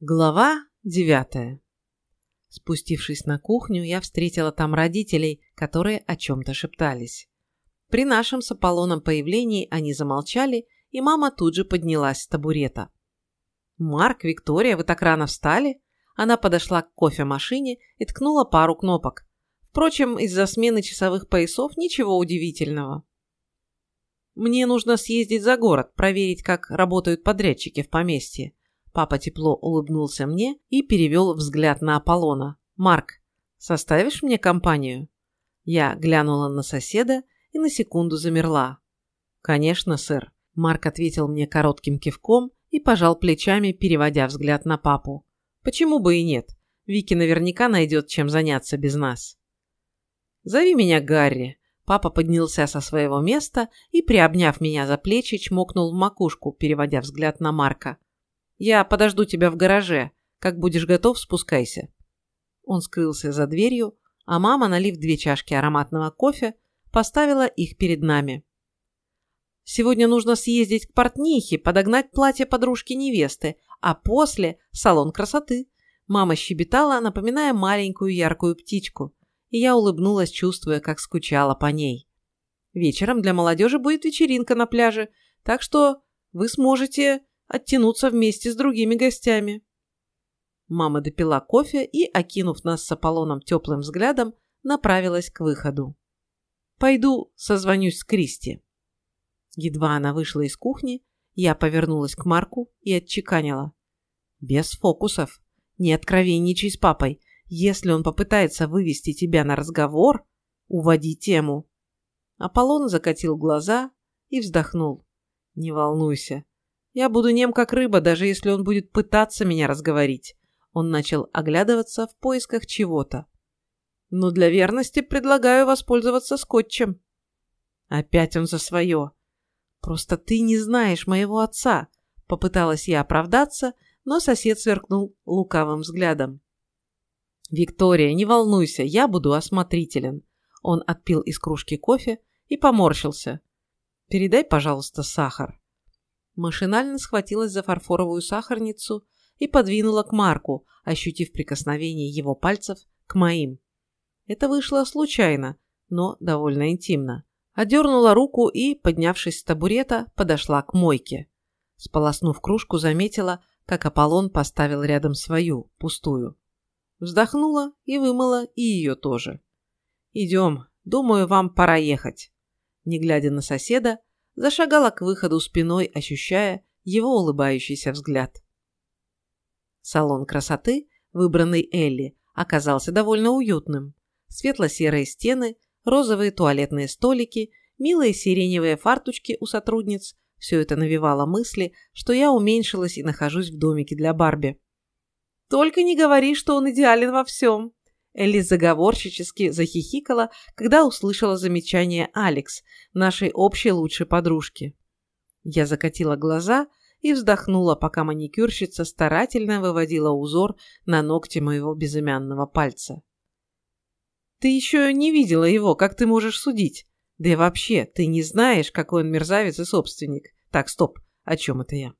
Глава девятая. Спустившись на кухню, я встретила там родителей, которые о чем-то шептались. При нашем с Аполлоном появлении они замолчали, и мама тут же поднялась с табурета. «Марк, Виктория, вы так рано встали?» Она подошла к кофемашине и ткнула пару кнопок. Впрочем, из-за смены часовых поясов ничего удивительного. «Мне нужно съездить за город, проверить, как работают подрядчики в поместье. Папа тепло улыбнулся мне и перевел взгляд на Аполлона. «Марк, составишь мне компанию?» Я глянула на соседа и на секунду замерла. «Конечно, сэр», – Марк ответил мне коротким кивком и пожал плечами, переводя взгляд на папу. «Почему бы и нет? Вики наверняка найдет, чем заняться без нас». «Зови меня Гарри», Папа поднялся со своего места и, приобняв меня за плечи, чмокнул в макушку, переводя взгляд на Марка. Я подожду тебя в гараже. Как будешь готов, спускайся». Он скрылся за дверью, а мама, налив две чашки ароматного кофе, поставила их перед нами. «Сегодня нужно съездить к портнихе, подогнать платье подружки-невесты, а после – салон красоты». Мама щебетала, напоминая маленькую яркую птичку, и я улыбнулась, чувствуя, как скучала по ней. Вечером для молодежи будет вечеринка на пляже, так что вы сможете оттянуться вместе с другими гостями. Мама допила кофе и, окинув нас с Аполлоном теплым взглядом, направилась к выходу. «Пойду созвонюсь с Кристи». Едва она вышла из кухни, я повернулась к Марку и отчеканила. «Без фокусов. Не откровенничай с папой. Если он попытается вывести тебя на разговор, уводи тему». Аполлон закатил глаза и вздохнул. «Не волнуйся, я буду нем как рыба, даже если он будет пытаться меня разговорить. Он начал оглядываться в поисках чего-то. Но для верности предлагаю воспользоваться скотчем. Опять он за свое. Просто ты не знаешь моего отца. Попыталась я оправдаться, но сосед сверкнул лукавым взглядом. «Виктория, не волнуйся, я буду осмотрителен». Он отпил из кружки кофе и поморщился. «Передай, пожалуйста, сахар». Машинально схватилась за фарфоровую сахарницу и подвинула к Марку, ощутив прикосновение его пальцев к моим. Это вышло случайно, но довольно интимно. Одернула руку и, поднявшись с табурета, подошла к мойке. Сполоснув кружку, заметила, как Аполлон поставил рядом свою, пустую. Вздохнула и вымыла и ее тоже. «Идем, думаю, вам пора ехать». Не глядя на соседа, зашагала к выходу спиной, ощущая его улыбающийся взгляд. Салон красоты, выбранный Элли, оказался довольно уютным. Светло-серые стены, розовые туалетные столики, милые сиреневые фарточки у сотрудниц – все это навевало мысли, что я уменьшилась и нахожусь в домике для Барби. «Только не говори, что он идеален во всем!» Элли заговорщически захихикала, когда услышала замечание Алекс, нашей общей лучшей подружки. Я закатила глаза и вздохнула, пока маникюрщица старательно выводила узор на ногте моего безымянного пальца. «Ты еще не видела его, как ты можешь судить? Да и вообще, ты не знаешь, какой он мерзавец и собственник. Так, стоп, о чем это я?»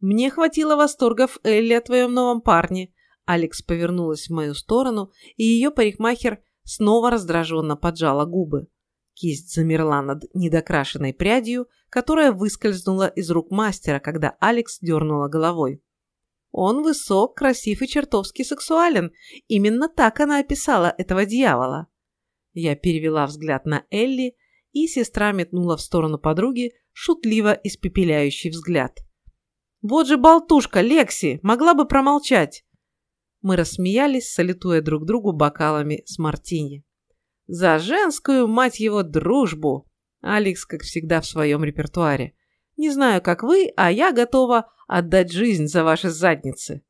«Мне хватило восторгов Элли о твоем новом парне», Алекс повернулась в мою сторону, и ее парикмахер снова раздраженно поджала губы. Кисть замерла над недокрашенной прядью, которая выскользнула из рук мастера, когда Алекс дернула головой. Он высок, красив и чертовски сексуален. Именно так она описала этого дьявола. Я перевела взгляд на Элли, и сестра метнула в сторону подруги шутливо испепеляющий взгляд. «Вот же болтушка, Лекси! Могла бы промолчать!» Мы рассмеялись, салютуя друг другу бокалами с мартини. «За женскую, мать его, дружбу!» Алекс, как всегда, в своем репертуаре. «Не знаю, как вы, а я готова отдать жизнь за ваши задницы!»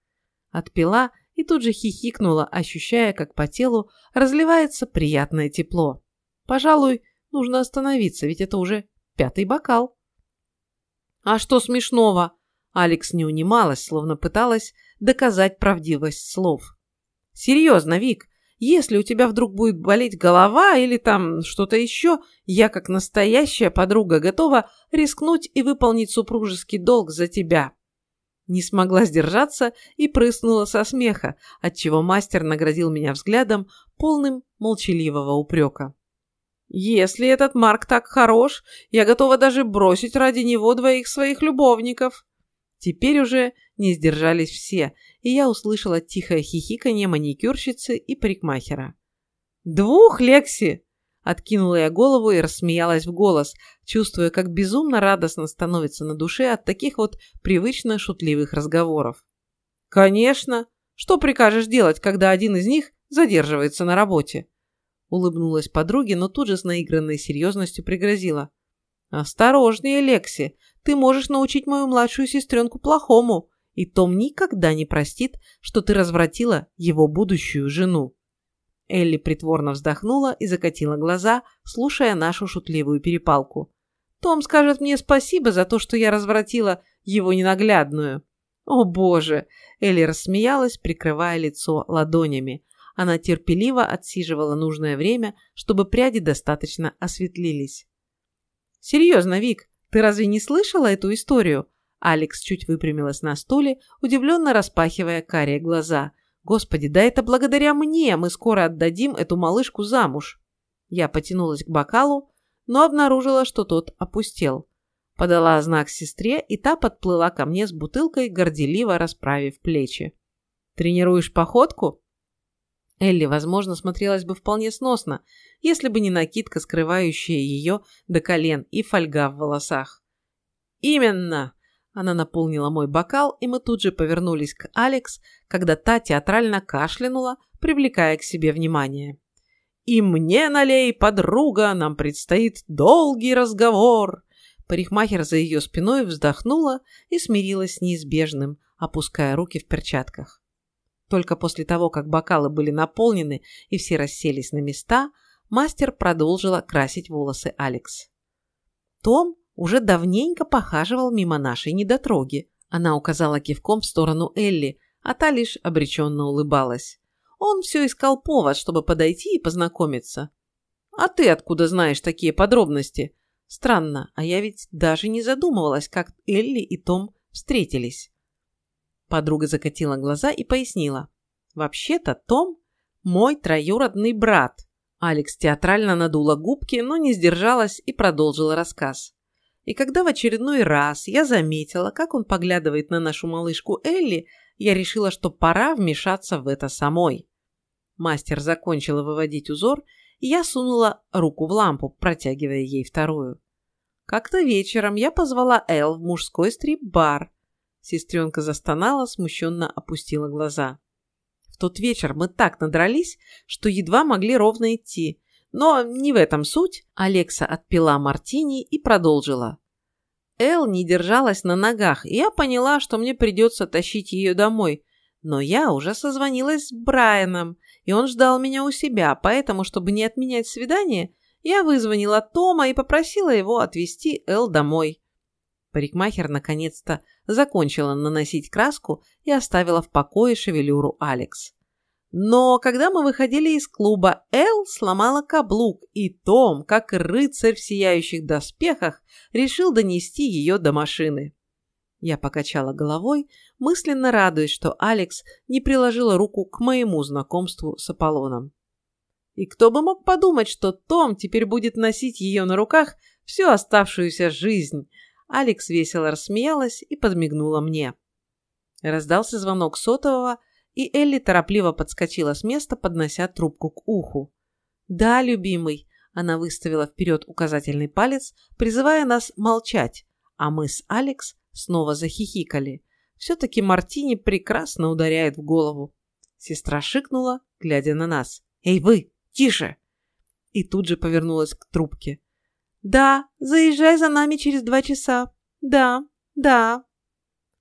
Отпила и тут же хихикнула, ощущая, как по телу разливается приятное тепло. «Пожалуй, нужно остановиться, ведь это уже пятый бокал». «А что смешного?» Алекс не унималась, словно пыталась доказать правдивость слов. «Серьезно, Вик, если у тебя вдруг будет болеть голова или там что-то еще, я, как настоящая подруга, готова рискнуть и выполнить супружеский долг за тебя». Не смогла сдержаться и прыснула со смеха, отчего мастер наградил меня взглядом, полным молчаливого упрека. «Если этот Марк так хорош, я готова даже бросить ради него двоих своих любовников». Теперь уже не сдержались все, и я услышала тихое хихиканье маникюрщицы и парикмахера. «Двух, Лекси!» Откинула я голову и рассмеялась в голос, чувствуя, как безумно радостно становится на душе от таких вот привычно шутливых разговоров. «Конечно! Что прикажешь делать, когда один из них задерживается на работе?» Улыбнулась подруге, но тут же с наигранной серьезностью пригрозила. «Осторожнее, Лекси! Ты можешь научить мою младшую сестренку плохому, и Том никогда не простит, что ты развратила его будущую жену». Элли притворно вздохнула и закатила глаза, слушая нашу шутливую перепалку. «Том скажет мне спасибо за то, что я развратила его ненаглядную». «О, боже!» Элли рассмеялась, прикрывая лицо ладонями. Она терпеливо отсиживала нужное время, чтобы пряди достаточно осветлились. «Серьезно, Вик, ты разве не слышала эту историю?» Алекс чуть выпрямилась на стуле, удивленно распахивая карие глаза. Господи, да это благодаря мне мы скоро отдадим эту малышку замуж. Я потянулась к бокалу, но обнаружила, что тот опустел. Подала знак сестре, и та подплыла ко мне с бутылкой, горделиво расправив плечи. «Тренируешь походку?» Элли, возможно, смотрелась бы вполне сносно, если бы не накидка, скрывающая ее до колен, и фольга в волосах. «Именно!» Она наполнила мой бокал, и мы тут же повернулись к Алекс, когда та театрально кашлянула, привлекая к себе внимание. «И мне налей, подруга, нам предстоит долгий разговор!» Парикмахер за ее спиной вздохнула и смирилась с неизбежным, опуская руки в перчатках. Только после того, как бокалы были наполнены и все расселись на места, мастер продолжила красить волосы Алекс. Том уже давненько похаживал мимо нашей недотроги. Она указала кивком в сторону Элли, а та лишь обреченно улыбалась. Он все искал повод, чтобы подойти и познакомиться. «А ты откуда знаешь такие подробности?» «Странно, а я ведь даже не задумывалась, как Элли и Том встретились». Подруга закатила глаза и пояснила. «Вообще-то Том – мой троюродный брат». Алекс театрально надула губки, но не сдержалась и продолжила рассказ. И когда в очередной раз я заметила, как он поглядывает на нашу малышку Элли, я решила, что пора вмешаться в это самой. Мастер закончила выводить узор, и я сунула руку в лампу, протягивая ей вторую. Как-то вечером я позвала Эл в мужской стрип-бар. Сестренка застонала, смущенно опустила глаза. В тот вечер мы так надрались, что едва могли ровно идти, но не в этом суть. Алекса отпила мартини и продолжила. Эл не держалась на ногах, и я поняла, что мне придется тащить ее домой. Но я уже созвонилась с Брайаном, и он ждал меня у себя, поэтому, чтобы не отменять свидание, я вызвонила Тома и попросила его отвезти Эл домой. Парикмахер наконец-то закончила наносить краску и оставила в покое шевелюру Алекс. Но когда мы выходили из клуба, Эл сломала каблук, и Том, как рыцарь в сияющих доспехах, решил донести ее до машины. Я покачала головой, мысленно радуясь, что Алекс не приложила руку к моему знакомству с Аполлоном. И кто бы мог подумать, что Том теперь будет носить ее на руках всю оставшуюся жизнь. Алекс весело рассмеялась и подмигнула мне. Раздался звонок сотового, и Элли торопливо подскочила с места, поднося трубку к уху. «Да, любимый», — она выставила вперед указательный палец, призывая нас молчать, а мы с Алекс снова захихикали. Все-таки Мартини прекрасно ударяет в голову. Сестра шикнула, глядя на нас. «Эй, вы, тише!» И тут же повернулась к трубке. «Да, заезжай за нами через два часа. Да, да».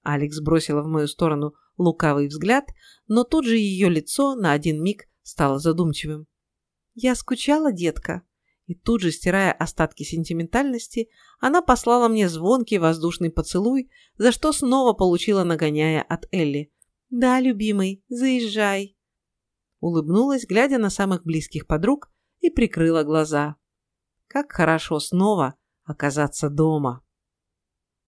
Алекс бросила в мою сторону лукавый взгляд, но тут же ее лицо на один миг стало задумчивым. «Я скучала, детка?» И тут же, стирая остатки сентиментальности, она послала мне звонкий воздушный поцелуй, за что снова получила нагоняя от Элли. «Да, любимый, заезжай!» Улыбнулась, глядя на самых близких подруг, и прикрыла глаза. «Как хорошо снова оказаться дома!»